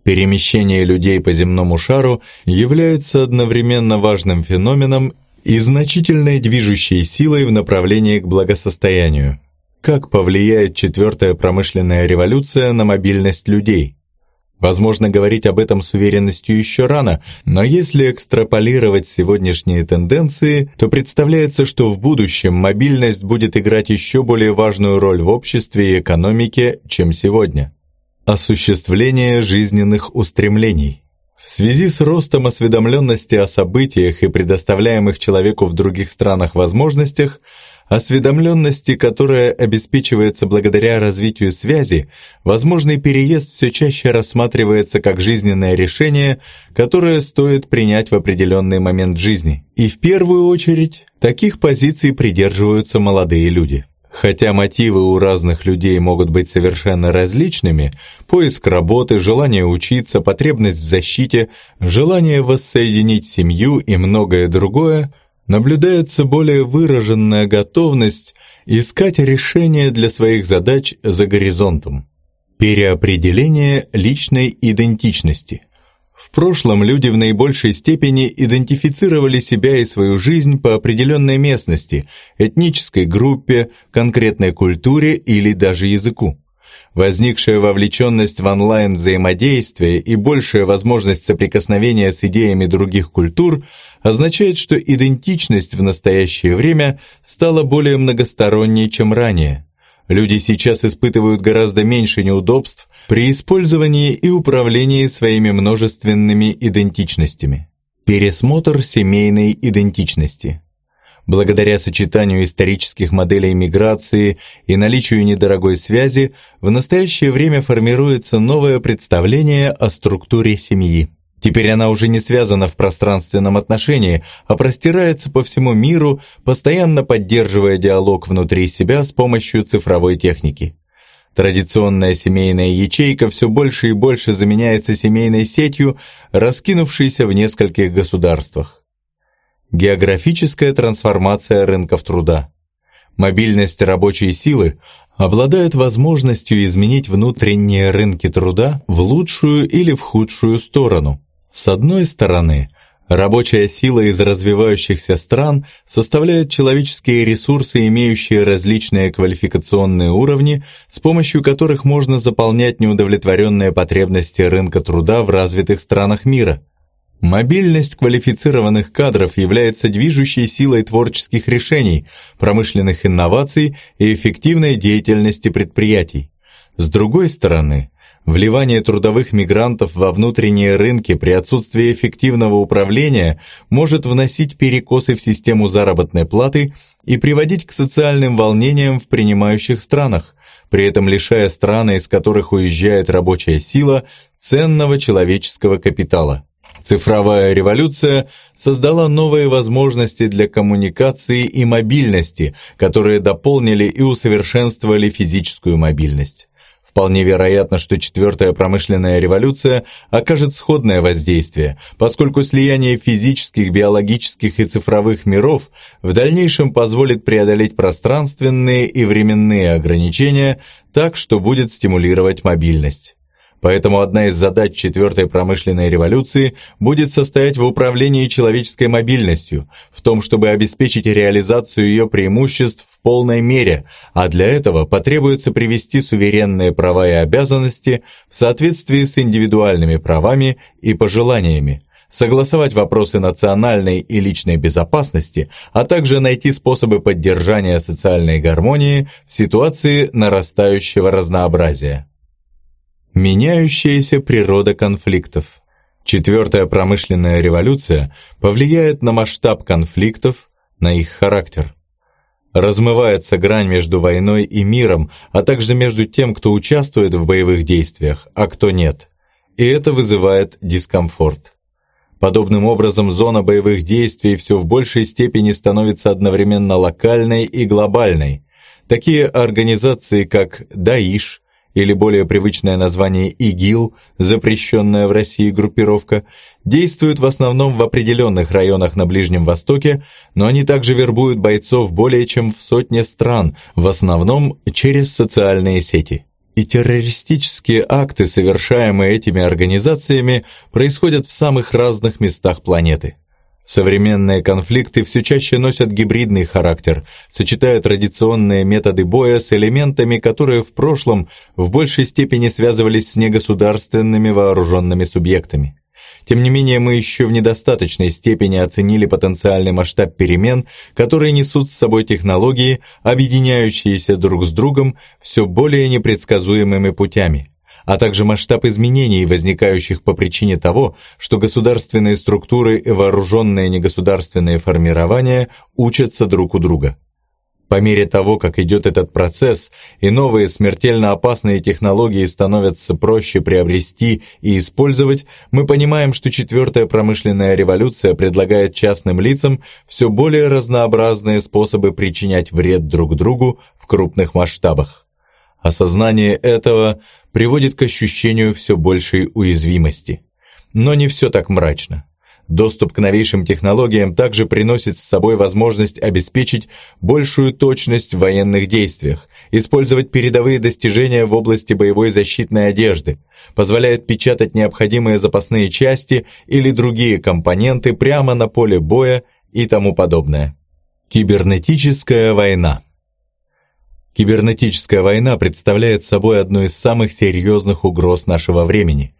Перемещение людей по земному шару является одновременно важным феноменом и значительной движущей силой в направлении к благосостоянию. Как повлияет четвертая промышленная революция на мобильность людей – Возможно, говорить об этом с уверенностью еще рано, но если экстраполировать сегодняшние тенденции, то представляется, что в будущем мобильность будет играть еще более важную роль в обществе и экономике, чем сегодня. Осуществление жизненных устремлений. В связи с ростом осведомленности о событиях и предоставляемых человеку в других странах возможностях, осведомленности, которая обеспечивается благодаря развитию связи, возможный переезд все чаще рассматривается как жизненное решение, которое стоит принять в определенный момент жизни. И в первую очередь таких позиций придерживаются молодые люди. Хотя мотивы у разных людей могут быть совершенно различными, поиск работы, желание учиться, потребность в защите, желание воссоединить семью и многое другое – наблюдается более выраженная готовность искать решения для своих задач за горизонтом. Переопределение личной идентичности. В прошлом люди в наибольшей степени идентифицировали себя и свою жизнь по определенной местности, этнической группе, конкретной культуре или даже языку. Возникшая вовлеченность в онлайн-взаимодействие и большая возможность соприкосновения с идеями других культур означает, что идентичность в настоящее время стала более многосторонней, чем ранее. Люди сейчас испытывают гораздо меньше неудобств при использовании и управлении своими множественными идентичностями. Пересмотр семейной идентичности. Благодаря сочетанию исторических моделей миграции и наличию недорогой связи, в настоящее время формируется новое представление о структуре семьи. Теперь она уже не связана в пространственном отношении, а простирается по всему миру, постоянно поддерживая диалог внутри себя с помощью цифровой техники. Традиционная семейная ячейка все больше и больше заменяется семейной сетью, раскинувшейся в нескольких государствах. Географическая трансформация рынков труда. Мобильность рабочей силы обладает возможностью изменить внутренние рынки труда в лучшую или в худшую сторону. С одной стороны, Рабочая сила из развивающихся стран составляет человеческие ресурсы, имеющие различные квалификационные уровни, с помощью которых можно заполнять неудовлетворенные потребности рынка труда в развитых странах мира. Мобильность квалифицированных кадров является движущей силой творческих решений, промышленных инноваций и эффективной деятельности предприятий. С другой стороны, Вливание трудовых мигрантов во внутренние рынки при отсутствии эффективного управления может вносить перекосы в систему заработной платы и приводить к социальным волнениям в принимающих странах, при этом лишая страны, из которых уезжает рабочая сила, ценного человеческого капитала. Цифровая революция создала новые возможности для коммуникации и мобильности, которые дополнили и усовершенствовали физическую мобильность. Вполне вероятно, что четвертая промышленная революция окажет сходное воздействие, поскольку слияние физических, биологических и цифровых миров в дальнейшем позволит преодолеть пространственные и временные ограничения так, что будет стимулировать мобильность. Поэтому одна из задач четвертой промышленной революции будет состоять в управлении человеческой мобильностью, в том, чтобы обеспечить реализацию ее преимуществ в полной мере, а для этого потребуется привести суверенные права и обязанности в соответствии с индивидуальными правами и пожеланиями, согласовать вопросы национальной и личной безопасности, а также найти способы поддержания социальной гармонии в ситуации нарастающего разнообразия. Меняющаяся природа конфликтов. Четвертая промышленная революция повлияет на масштаб конфликтов, на их характер. Размывается грань между войной и миром, а также между тем, кто участвует в боевых действиях, а кто нет. И это вызывает дискомфорт. Подобным образом зона боевых действий все в большей степени становится одновременно локальной и глобальной. Такие организации, как Даиш, или более привычное название ИГИЛ, запрещенная в России группировка, действуют в основном в определенных районах на Ближнем Востоке, но они также вербуют бойцов более чем в сотне стран, в основном через социальные сети. И террористические акты, совершаемые этими организациями, происходят в самых разных местах планеты. Современные конфликты все чаще носят гибридный характер, сочетая традиционные методы боя с элементами, которые в прошлом в большей степени связывались с негосударственными вооруженными субъектами. Тем не менее, мы еще в недостаточной степени оценили потенциальный масштаб перемен, которые несут с собой технологии, объединяющиеся друг с другом все более непредсказуемыми путями а также масштаб изменений, возникающих по причине того, что государственные структуры и вооруженные негосударственные формирования учатся друг у друга. По мере того, как идет этот процесс, и новые смертельно опасные технологии становятся проще приобрести и использовать, мы понимаем, что четвертая промышленная революция предлагает частным лицам все более разнообразные способы причинять вред друг другу в крупных масштабах. Осознание этого приводит к ощущению все большей уязвимости. Но не все так мрачно. Доступ к новейшим технологиям также приносит с собой возможность обеспечить большую точность в военных действиях, использовать передовые достижения в области боевой защитной одежды, позволяет печатать необходимые запасные части или другие компоненты прямо на поле боя и тому подобное. Кибернетическая война Кибернетическая война представляет собой одну из самых серьезных угроз нашего времени.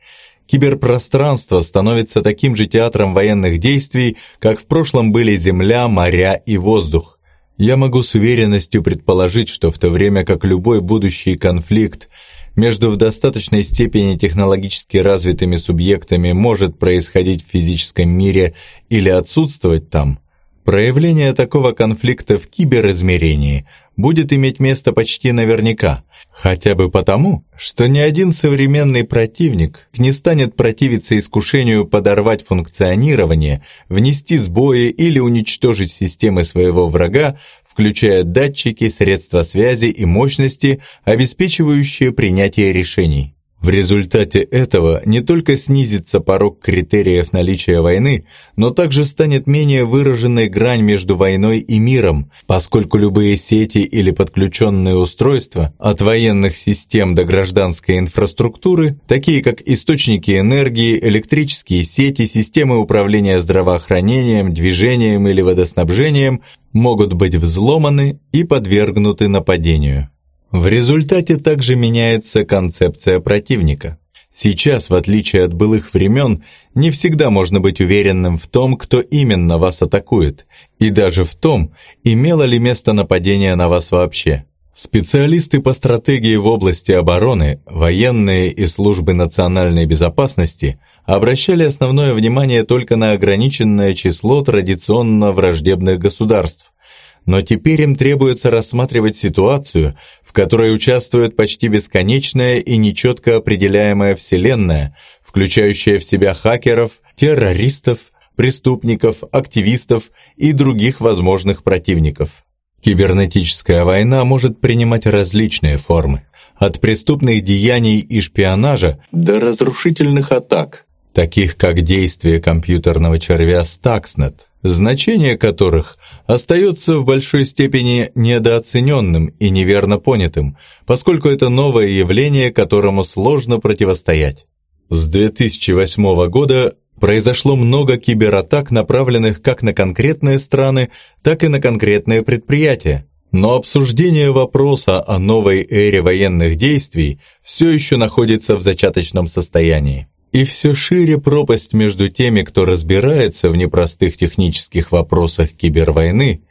Киберпространство становится таким же театром военных действий, как в прошлом были земля, моря и воздух. Я могу с уверенностью предположить, что в то время как любой будущий конфликт между в достаточной степени технологически развитыми субъектами может происходить в физическом мире или отсутствовать там, проявление такого конфликта в киберазмерении – будет иметь место почти наверняка, хотя бы потому, что ни один современный противник не станет противиться искушению подорвать функционирование, внести сбои или уничтожить системы своего врага, включая датчики, средства связи и мощности, обеспечивающие принятие решений. В результате этого не только снизится порог критериев наличия войны, но также станет менее выраженной грань между войной и миром, поскольку любые сети или подключенные устройства, от военных систем до гражданской инфраструктуры, такие как источники энергии, электрические сети, системы управления здравоохранением, движением или водоснабжением, могут быть взломаны и подвергнуты нападению. В результате также меняется концепция противника. Сейчас, в отличие от былых времен, не всегда можно быть уверенным в том, кто именно вас атакует, и даже в том, имело ли место нападение на вас вообще. Специалисты по стратегии в области обороны, военные и службы национальной безопасности обращали основное внимание только на ограниченное число традиционно враждебных государств, но теперь им требуется рассматривать ситуацию, в которой участвует почти бесконечная и нечетко определяемая Вселенная, включающая в себя хакеров, террористов, преступников, активистов и других возможных противников. Кибернетическая война может принимать различные формы, от преступных деяний и шпионажа до разрушительных атак, таких как действие компьютерного червя Stuxnet, значение которых остается в большой степени недооцененным и неверно понятым, поскольку это новое явление, которому сложно противостоять. С 2008 года произошло много кибератак, направленных как на конкретные страны, так и на конкретные предприятия. Но обсуждение вопроса о новой эре военных действий все еще находится в зачаточном состоянии. И все шире пропасть между теми, кто разбирается в непростых технических вопросах кибервойны,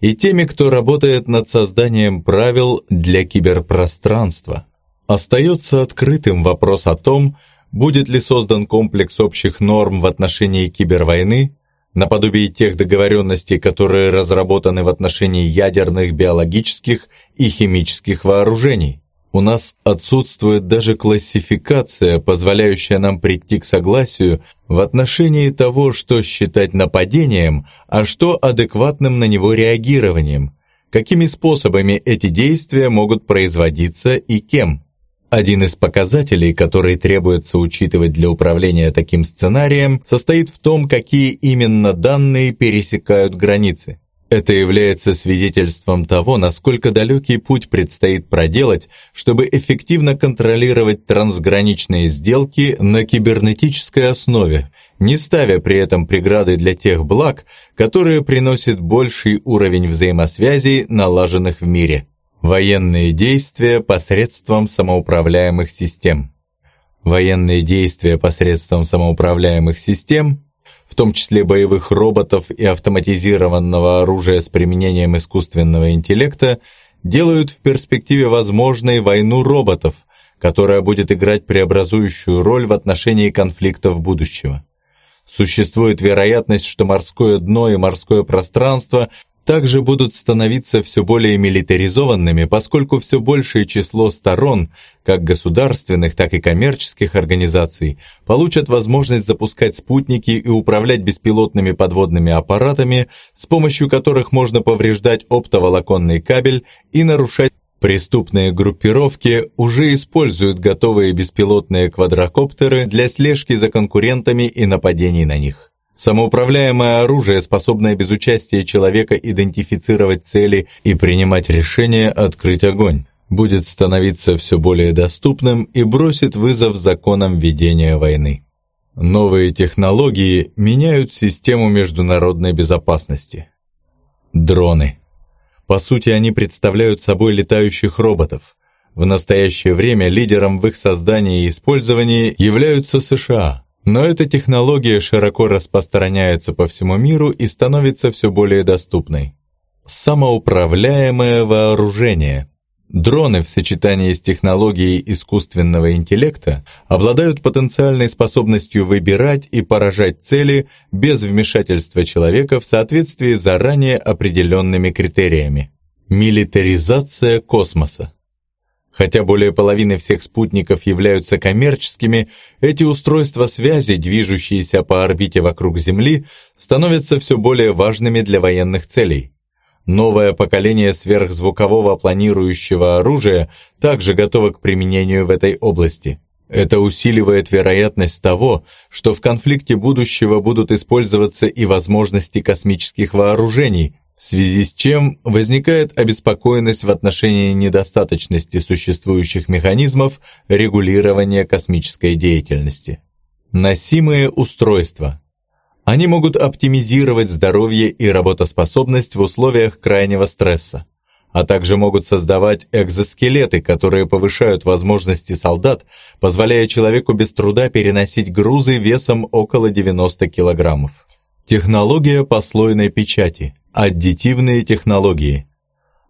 и теми, кто работает над созданием правил для киберпространства. Остается открытым вопрос о том, будет ли создан комплекс общих норм в отношении кибервойны, наподобие тех договоренностей, которые разработаны в отношении ядерных, биологических и химических вооружений. У нас отсутствует даже классификация, позволяющая нам прийти к согласию в отношении того, что считать нападением, а что адекватным на него реагированием, какими способами эти действия могут производиться и кем. Один из показателей, который требуется учитывать для управления таким сценарием, состоит в том, какие именно данные пересекают границы. Это является свидетельством того, насколько далекий путь предстоит проделать, чтобы эффективно контролировать трансграничные сделки на кибернетической основе, не ставя при этом преграды для тех благ, которые приносят больший уровень взаимосвязи, налаженных в мире. Военные действия посредством самоуправляемых систем. Военные действия посредством самоуправляемых систем в том числе боевых роботов и автоматизированного оружия с применением искусственного интеллекта, делают в перспективе возможной войну роботов, которая будет играть преобразующую роль в отношении конфликтов будущего. Существует вероятность, что морское дно и морское пространство также будут становиться все более милитаризованными, поскольку все большее число сторон, как государственных, так и коммерческих организаций, получат возможность запускать спутники и управлять беспилотными подводными аппаратами, с помощью которых можно повреждать оптоволоконный кабель и нарушать Преступные группировки уже используют готовые беспилотные квадрокоптеры для слежки за конкурентами и нападений на них. Самоуправляемое оружие, способное без участия человека идентифицировать цели и принимать решение открыть огонь, будет становиться все более доступным и бросит вызов законам ведения войны. Новые технологии меняют систему международной безопасности. Дроны. По сути, они представляют собой летающих роботов. В настоящее время лидером в их создании и использовании являются США – но эта технология широко распространяется по всему миру и становится все более доступной. Самоуправляемое вооружение. Дроны в сочетании с технологией искусственного интеллекта обладают потенциальной способностью выбирать и поражать цели без вмешательства человека в соответствии с заранее определенными критериями. Милитаризация космоса. Хотя более половины всех спутников являются коммерческими, эти устройства связи, движущиеся по орбите вокруг Земли, становятся все более важными для военных целей. Новое поколение сверхзвукового планирующего оружия также готово к применению в этой области. Это усиливает вероятность того, что в конфликте будущего будут использоваться и возможности космических вооружений, в связи с чем возникает обеспокоенность в отношении недостаточности существующих механизмов регулирования космической деятельности. Носимые устройства. Они могут оптимизировать здоровье и работоспособность в условиях крайнего стресса а также могут создавать экзоскелеты, которые повышают возможности солдат, позволяя человеку без труда переносить грузы весом около 90 килограммов. Технология послойной печати. Аддитивные технологии.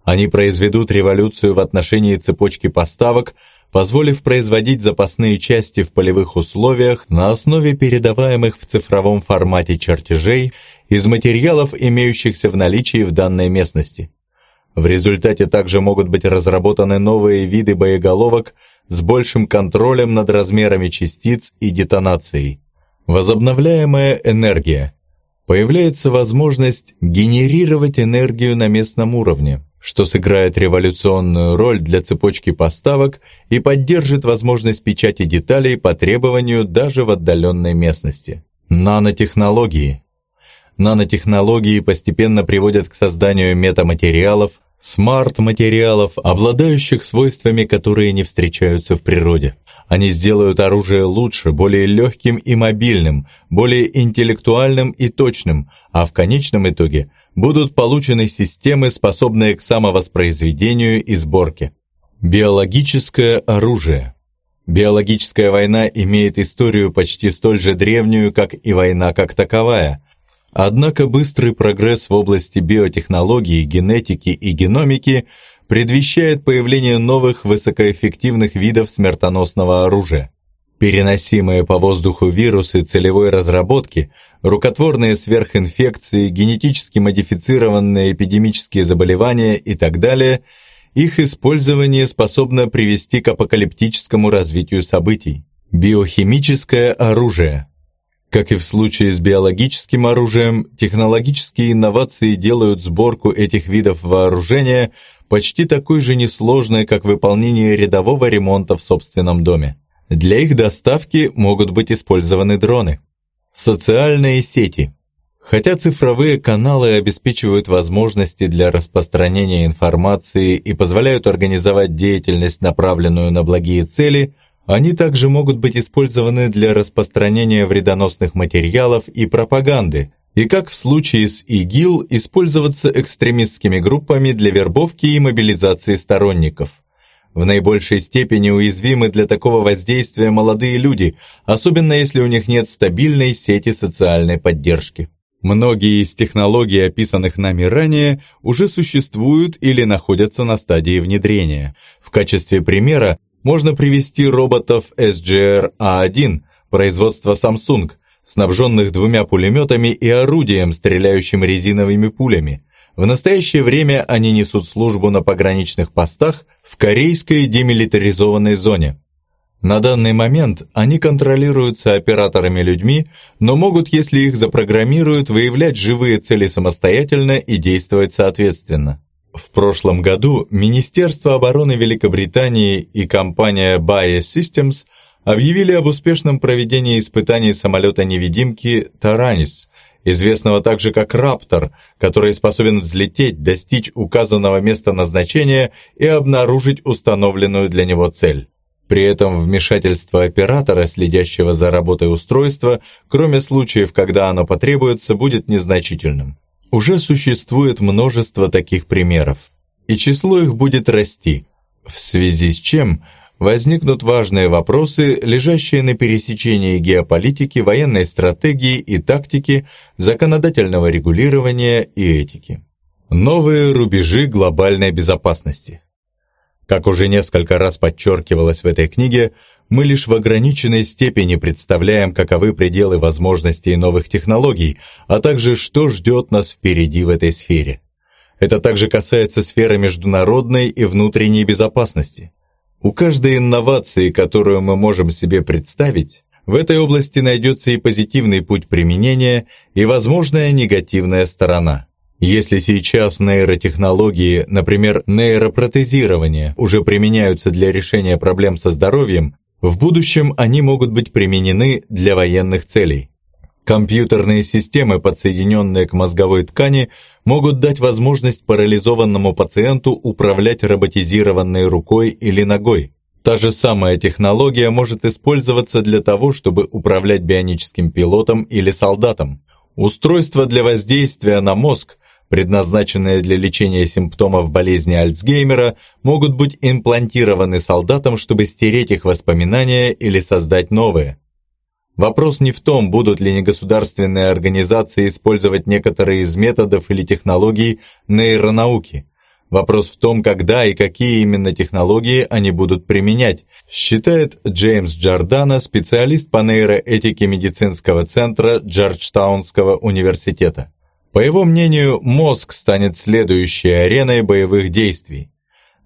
Они произведут революцию в отношении цепочки поставок, позволив производить запасные части в полевых условиях на основе передаваемых в цифровом формате чертежей из материалов, имеющихся в наличии в данной местности. В результате также могут быть разработаны новые виды боеголовок с большим контролем над размерами частиц и детонацией. Возобновляемая энергия. Появляется возможность генерировать энергию на местном уровне, что сыграет революционную роль для цепочки поставок и поддержит возможность печати деталей по требованию даже в отдаленной местности. Нанотехнологии. Нанотехнологии постепенно приводят к созданию метаматериалов, смарт-материалов, обладающих свойствами, которые не встречаются в природе. Они сделают оружие лучше, более легким и мобильным, более интеллектуальным и точным, а в конечном итоге будут получены системы, способные к самовоспроизведению и сборке. Биологическое оружие. Биологическая война имеет историю почти столь же древнюю, как и война как таковая, Однако быстрый прогресс в области биотехнологии, генетики и геномики предвещает появление новых высокоэффективных видов смертоносного оружия. Переносимые по воздуху вирусы целевой разработки, рукотворные сверхинфекции, генетически модифицированные эпидемические заболевания и так далее, их использование способно привести к апокалиптическому развитию событий. Биохимическое оружие – как и в случае с биологическим оружием, технологические инновации делают сборку этих видов вооружения почти такой же несложной, как выполнение рядового ремонта в собственном доме. Для их доставки могут быть использованы дроны. Социальные сети. Хотя цифровые каналы обеспечивают возможности для распространения информации и позволяют организовать деятельность, направленную на благие цели – они также могут быть использованы для распространения вредоносных материалов и пропаганды, и, как в случае с ИГИЛ, использоваться экстремистскими группами для вербовки и мобилизации сторонников. В наибольшей степени уязвимы для такого воздействия молодые люди, особенно если у них нет стабильной сети социальной поддержки. Многие из технологий, описанных нами ранее, уже существуют или находятся на стадии внедрения. В качестве примера можно привести роботов SGR-A1 производства Samsung, снабженных двумя пулеметами и орудием, стреляющим резиновыми пулями. В настоящее время они несут службу на пограничных постах в корейской демилитаризованной зоне. На данный момент они контролируются операторами-людьми, но могут, если их запрограммируют, выявлять живые цели самостоятельно и действовать соответственно. В прошлом году Министерство обороны Великобритании и компания Bayer Systems объявили об успешном проведении испытаний самолета-невидимки «Таранис», известного также как «Раптор», который способен взлететь, достичь указанного места назначения и обнаружить установленную для него цель. При этом вмешательство оператора, следящего за работой устройства, кроме случаев, когда оно потребуется, будет незначительным. Уже существует множество таких примеров, и число их будет расти, в связи с чем возникнут важные вопросы, лежащие на пересечении геополитики, военной стратегии и тактики, законодательного регулирования и этики. Новые рубежи глобальной безопасности. Как уже несколько раз подчеркивалось в этой книге, мы лишь в ограниченной степени представляем, каковы пределы возможностей новых технологий, а также что ждет нас впереди в этой сфере. Это также касается сферы международной и внутренней безопасности. У каждой инновации, которую мы можем себе представить, в этой области найдется и позитивный путь применения, и возможная негативная сторона. Если сейчас нейротехнологии, например, нейропротезирование, уже применяются для решения проблем со здоровьем, В будущем они могут быть применены для военных целей. Компьютерные системы, подсоединенные к мозговой ткани, могут дать возможность парализованному пациенту управлять роботизированной рукой или ногой. Та же самая технология может использоваться для того, чтобы управлять бионическим пилотом или солдатом. Устройства для воздействия на мозг, предназначенные для лечения симптомов болезни Альцгеймера, могут быть имплантированы солдатам, чтобы стереть их воспоминания или создать новые. Вопрос не в том, будут ли негосударственные организации использовать некоторые из методов или технологий нейронауки. Вопрос в том, когда и какие именно технологии они будут применять, считает Джеймс Джордана, специалист по нейроэтике медицинского центра Джорджтаунского университета. По его мнению, мозг станет следующей ареной боевых действий.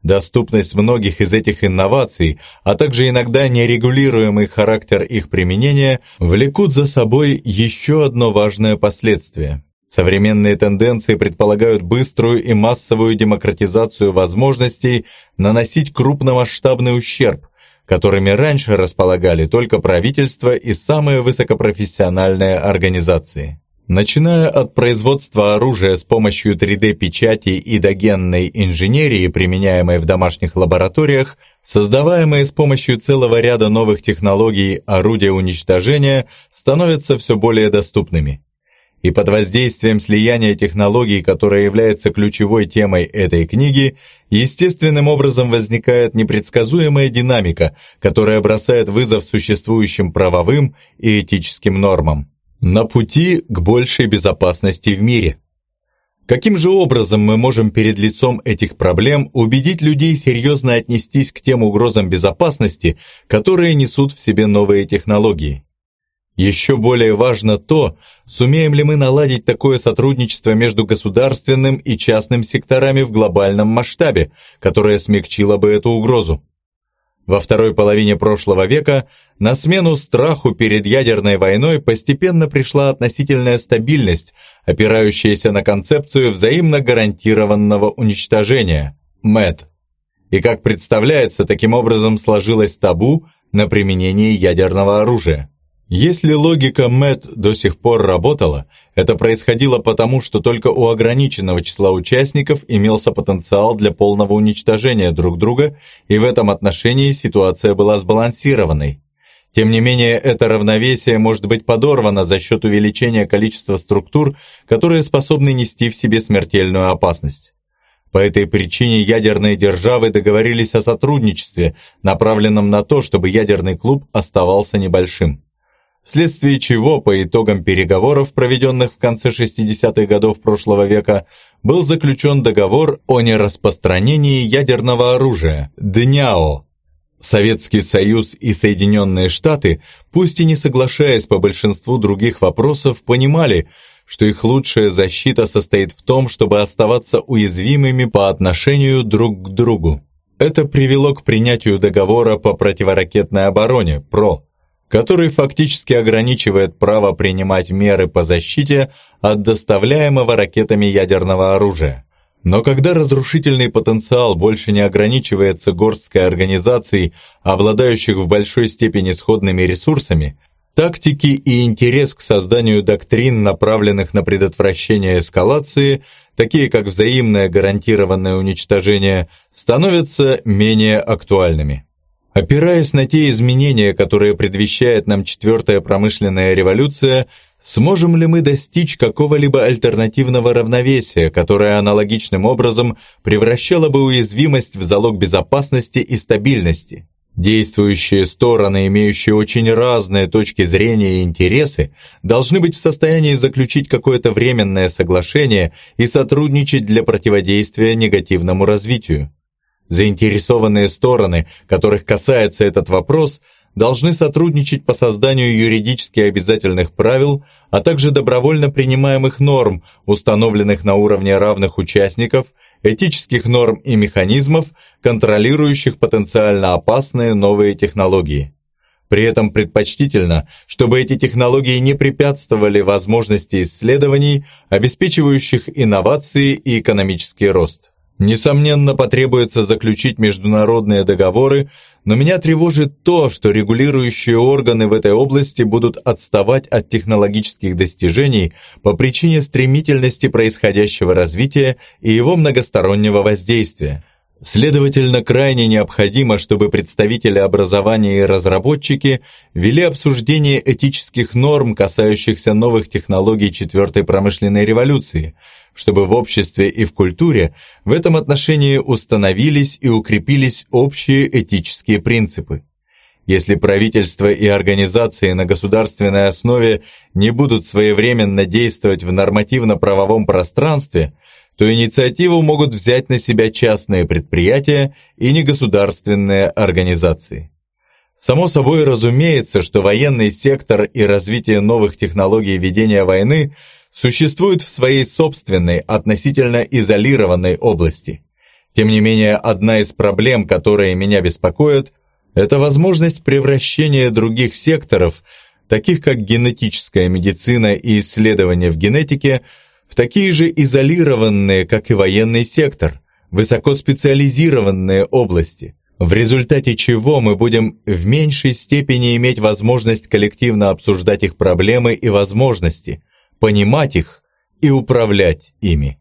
Доступность многих из этих инноваций, а также иногда нерегулируемый характер их применения влекут за собой еще одно важное последствие. Современные тенденции предполагают быструю и массовую демократизацию возможностей наносить крупномасштабный ущерб, которыми раньше располагали только правительства и самые высокопрофессиональные организации. Начиная от производства оружия с помощью 3D-печати и догенной инженерии, применяемой в домашних лабораториях, создаваемые с помощью целого ряда новых технологий орудия уничтожения становятся все более доступными. И под воздействием слияния технологий, которое является ключевой темой этой книги, естественным образом возникает непредсказуемая динамика, которая бросает вызов существующим правовым и этическим нормам. На пути к большей безопасности в мире. Каким же образом мы можем перед лицом этих проблем убедить людей серьезно отнестись к тем угрозам безопасности, которые несут в себе новые технологии? Еще более важно то, сумеем ли мы наладить такое сотрудничество между государственным и частным секторами в глобальном масштабе, которое смягчило бы эту угрозу. Во второй половине прошлого века на смену страху перед ядерной войной постепенно пришла относительная стабильность, опирающаяся на концепцию взаимно гарантированного уничтожения – МЭД. И как представляется, таким образом сложилось табу на применение ядерного оружия. Если логика МЭД до сих пор работала, это происходило потому, что только у ограниченного числа участников имелся потенциал для полного уничтожения друг друга, и в этом отношении ситуация была сбалансированной. Тем не менее, это равновесие может быть подорвано за счет увеличения количества структур, которые способны нести в себе смертельную опасность. По этой причине ядерные державы договорились о сотрудничестве, направленном на то, чтобы ядерный клуб оставался небольшим вследствие чего по итогам переговоров, проведенных в конце 60-х годов прошлого века, был заключен договор о нераспространении ядерного оружия ДНЯО. Советский Союз и Соединенные Штаты, пусть и не соглашаясь по большинству других вопросов, понимали, что их лучшая защита состоит в том, чтобы оставаться уязвимыми по отношению друг к другу. Это привело к принятию договора по противоракетной обороне, ПРО, который фактически ограничивает право принимать меры по защите от доставляемого ракетами ядерного оружия. Но когда разрушительный потенциал больше не ограничивается горсткой организаций, обладающих в большой степени сходными ресурсами, тактики и интерес к созданию доктрин, направленных на предотвращение эскалации, такие как взаимное гарантированное уничтожение, становятся менее актуальными. Опираясь на те изменения, которые предвещает нам четвертая промышленная революция, сможем ли мы достичь какого-либо альтернативного равновесия, которое аналогичным образом превращало бы уязвимость в залог безопасности и стабильности? Действующие стороны, имеющие очень разные точки зрения и интересы, должны быть в состоянии заключить какое-то временное соглашение и сотрудничать для противодействия негативному развитию. Заинтересованные стороны, которых касается этот вопрос, должны сотрудничать по созданию юридически обязательных правил, а также добровольно принимаемых норм, установленных на уровне равных участников, этических норм и механизмов, контролирующих потенциально опасные новые технологии. При этом предпочтительно, чтобы эти технологии не препятствовали возможности исследований, обеспечивающих инновации и экономический рост. Несомненно, потребуется заключить международные договоры, но меня тревожит то, что регулирующие органы в этой области будут отставать от технологических достижений по причине стремительности происходящего развития и его многостороннего воздействия. Следовательно, крайне необходимо, чтобы представители образования и разработчики вели обсуждение этических норм, касающихся новых технологий четвертой промышленной революции, чтобы в обществе и в культуре в этом отношении установились и укрепились общие этические принципы. Если правительства и организации на государственной основе не будут своевременно действовать в нормативно-правовом пространстве – то инициативу могут взять на себя частные предприятия и негосударственные организации. Само собой разумеется, что военный сектор и развитие новых технологий ведения войны существуют в своей собственной, относительно изолированной области. Тем не менее, одна из проблем, которые меня беспокоят, это возможность превращения других секторов, таких как генетическая медицина и исследования в генетике, в такие же изолированные, как и военный сектор, высокоспециализированные области, в результате чего мы будем в меньшей степени иметь возможность коллективно обсуждать их проблемы и возможности, понимать их и управлять ими.